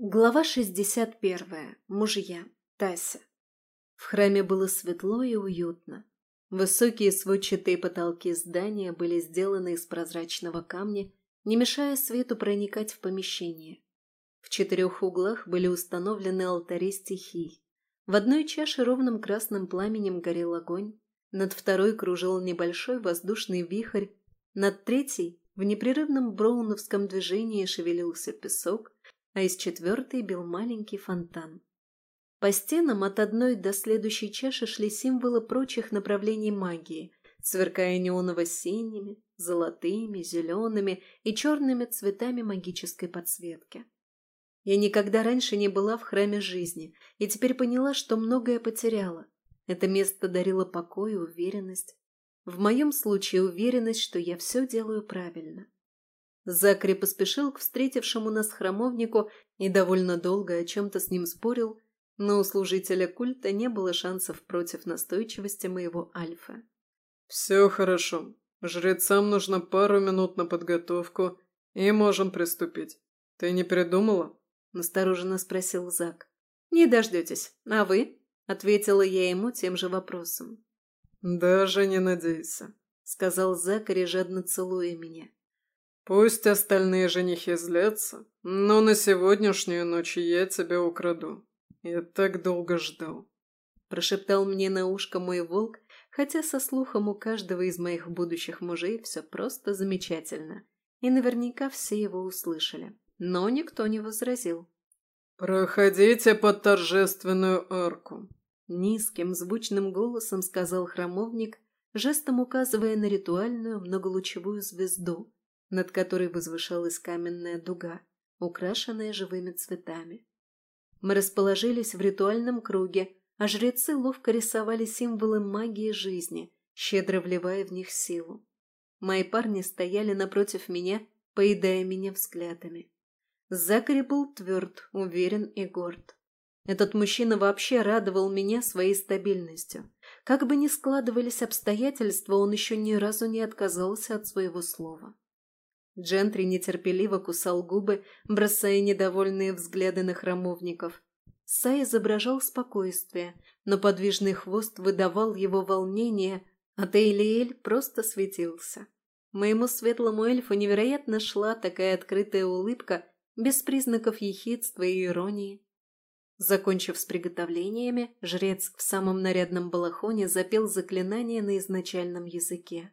Глава 61. Мужья. Тася. В храме было светло и уютно. Высокие сводчатые потолки здания были сделаны из прозрачного камня, не мешая свету проникать в помещение. В четырех углах были установлены алтари стихий. В одной чаше ровным красным пламенем горел огонь, над второй кружил небольшой воздушный вихрь, над третьей в непрерывном броуновском движении шевелился песок, а из четвертой бил маленький фонтан. По стенам от одной до следующей чаши шли символы прочих направлений магии, сверкая неоново-синими, золотыми, зелеными и черными цветами магической подсветки. Я никогда раньше не была в храме жизни и теперь поняла, что многое потеряла. Это место дарило покой и уверенность. В моем случае уверенность, что я все делаю правильно. Закари поспешил к встретившему нас храмовнику и довольно долго о чем-то с ним спорил, но у служителя культа не было шансов против настойчивости моего альфа. «Все хорошо. Жрецам нужно пару минут на подготовку, и можем приступить. Ты не передумала?» – настороженно спросил Зак. «Не дождетесь. А вы?» – ответила я ему тем же вопросом. «Даже не надейся», – сказал Закари, жадно целуя меня. Пусть остальные женихи злятся, но на сегодняшнюю ночь я тебя украду. Я так долго ждал. Прошептал мне на ушко мой волк, хотя со слухом у каждого из моих будущих мужей все просто замечательно. И наверняка все его услышали. Но никто не возразил. «Проходите под торжественную арку», — низким звучным голосом сказал храмовник, жестом указывая на ритуальную многолучевую звезду, над которой возвышалась каменная дуга, украшенная живыми цветами. Мы расположились в ритуальном круге, а жрецы ловко рисовали символы магии жизни, щедро вливая в них силу. Мои парни стояли напротив меня, поедая меня взглядами. Закари был тверд, уверен и горд. Этот мужчина вообще радовал меня своей стабильностью. Как бы ни складывались обстоятельства, он еще ни разу не отказался от своего слова. Джентри нетерпеливо кусал губы, бросая недовольные взгляды на храмовников. Сай изображал спокойствие, но подвижный хвост выдавал его волнение, а Тейлиэль просто светился. Моему светлому эльфу невероятно шла такая открытая улыбка, без признаков ехидства и иронии. Закончив с приготовлениями, жрец в самом нарядном балахоне запел заклинание на изначальном языке.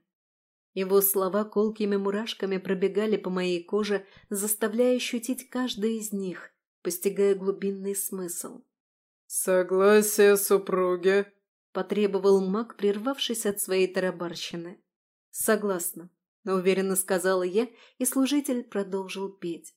Его слова колкими мурашками пробегали по моей коже, заставляя ощутить каждый из них, постигая глубинный смысл. «Согласие супруги», — потребовал маг, прервавшись от своей тарабарщины. «Согласна», — уверенно сказала я, и служитель продолжил петь.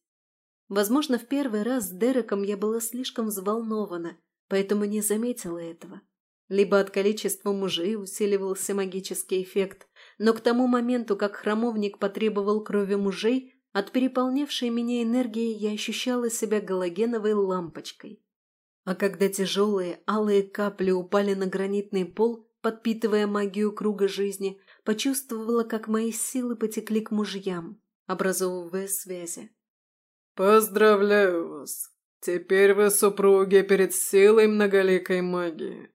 Возможно, в первый раз с Дереком я была слишком взволнована, поэтому не заметила этого. Либо от количества мужей усиливался магический эффект, но к тому моменту, как храмовник потребовал крови мужей, от переполнявшей меня энергии я ощущала себя галогеновой лампочкой. А когда тяжелые алые капли упали на гранитный пол, подпитывая магию круга жизни, почувствовала, как мои силы потекли к мужьям, образовывая связи. «Поздравляю вас! Теперь вы супруги перед силой многоликой магии!»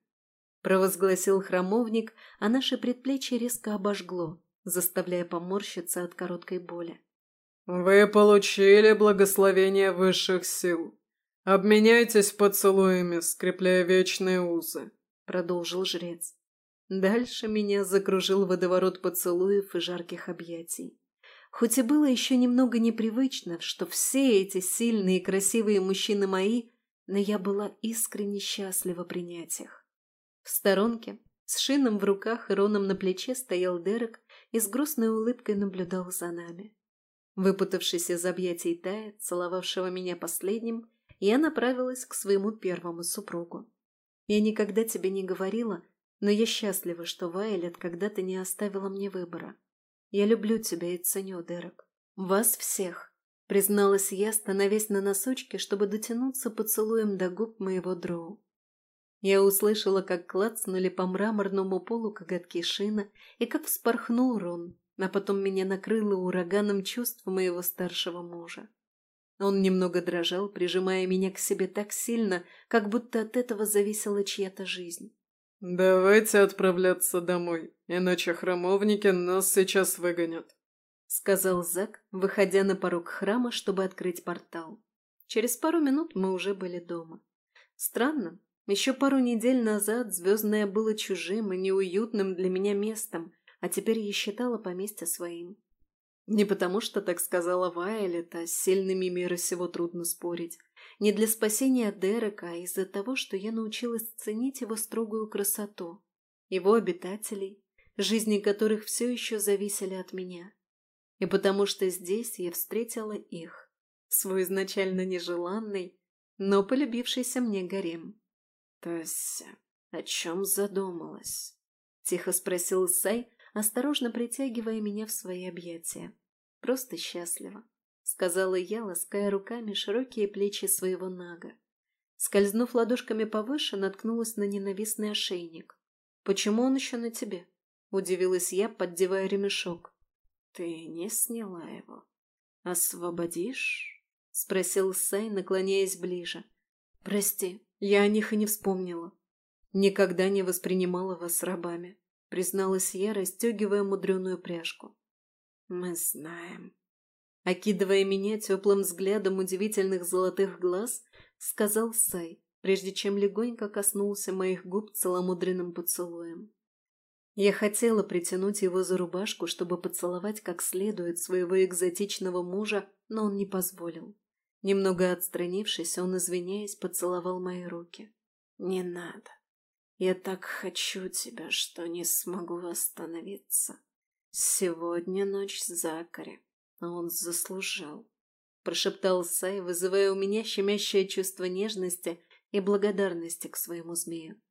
Провозгласил храмовник, а наше предплечье резко обожгло, заставляя поморщиться от короткой боли. «Вы получили благословение высших сил. Обменяйтесь поцелуями, скрепляя вечные узы», — продолжил жрец. Дальше меня закружил водоворот поцелуев и жарких объятий. Хоть и было еще немного непривычно, что все эти сильные и красивые мужчины мои, но я была искренне счастлива принять их. В сторонке, с шином в руках и роном на плече, стоял Дерек и с грустной улыбкой наблюдал за нами. Выпутавшись из объятий Тая, целовавшего меня последним, я направилась к своему первому супругу. Я никогда тебе не говорила, но я счастлива, что Вайлет когда-то не оставила мне выбора. Я люблю тебя и ценю, Дерек. Вас всех, призналась я, становясь на носочки, чтобы дотянуться поцелуем до губ моего дроу. Я услышала, как клацнули по мраморному полу коготки шина и как вспорхнул Рон, а потом меня накрыло ураганом чувств моего старшего мужа. Он немного дрожал, прижимая меня к себе так сильно, как будто от этого зависела чья-то жизнь. «Давайте отправляться домой, иначе храмовники нас сейчас выгонят», — сказал Зак, выходя на порог храма, чтобы открыть портал. Через пару минут мы уже были дома. Странно, еще пару недель назад Звездное было чужим и неуютным для меня местом, а теперь я считала поместье своим. Не потому, что так сказала Вайолет, а с сильными мира сего трудно спорить. Не для спасения Дерека, а из-за того, что я научилась ценить его строгую красоту, его обитателей, жизни которых все еще зависели от меня. И потому что здесь я встретила их, свой изначально нежеланный, но полюбившийся мне гарем. «Тася, о чем задумалась?» — тихо спросил Сай, осторожно притягивая меня в свои объятия. «Просто счастлива», — сказала я, лаская руками широкие плечи своего нага. Скользнув ладошками повыше, наткнулась на ненавистный ошейник. «Почему он еще на тебе?» — удивилась я, поддевая ремешок. «Ты не сняла его. Освободишь?» — спросил Сай, наклоняясь ближе. «Прости, я о них и не вспомнила. Никогда не воспринимала вас рабами призналась я, расстегивая мудреную пряжку. «Мы знаем». Окидывая меня теплым взглядом удивительных золотых глаз, сказал Сай, прежде чем легонько коснулся моих губ целомудренным поцелуем. Я хотела притянуть его за рубашку, чтобы поцеловать как следует своего экзотичного мужа, но он не позволил. Немного отстранившись, он, извиняясь, поцеловал мои руки. «Не надо. Я так хочу тебя, что не смогу остановиться. Сегодня ночь Закари, а он заслужил. Прошептал Сай, вызывая у меня щемящее чувство нежности и благодарности к своему змею.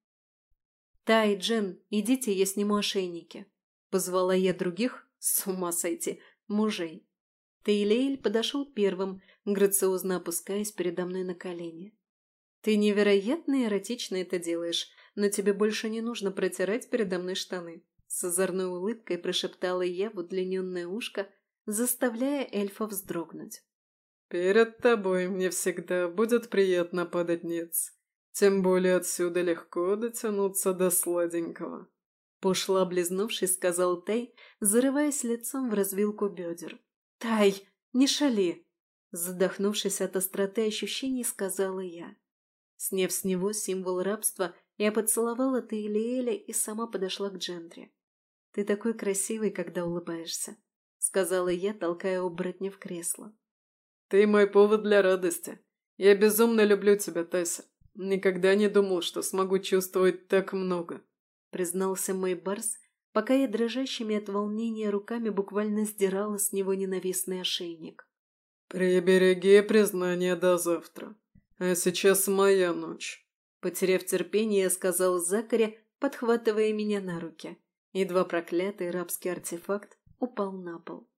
«Тай, Джен, идите, я сниму ошейники», — позвала я других, с ума сойти, мужей. Тейлейль подошел первым, грациозно опускаясь передо мной на колени. «Ты невероятно эротично это делаешь», но тебе больше не нужно протирать передо мной штаны», — с озорной улыбкой прошептала я в удлиненное ушко, заставляя эльфа вздрогнуть. «Перед тобой мне всегда будет приятно падать ниц. Тем более отсюда легко дотянуться до сладенького». Пошло облизнувшись, сказал Тай, зарываясь лицом в развилку бедер. «Тай, не шали!» Задохнувшись от остроты ощущений, сказала я. Снев с него символ рабства, я поцеловала Тейлиэля и сама подошла к Джентри. «Ты такой красивый, когда улыбаешься», — сказала я, толкая оборотня в кресло. «Ты мой повод для радости. Я безумно люблю тебя, Тесса. Никогда не думал, что смогу чувствовать так много», — признался мой барс, пока я дрожащими от волнения руками буквально сдирала с него ненавистный ошейник. «Прибереги признание до завтра. А сейчас моя ночь». Потеряв терпение, сказал Закари, подхватывая меня на руки. Едва проклятый рабский артефакт упал на пол.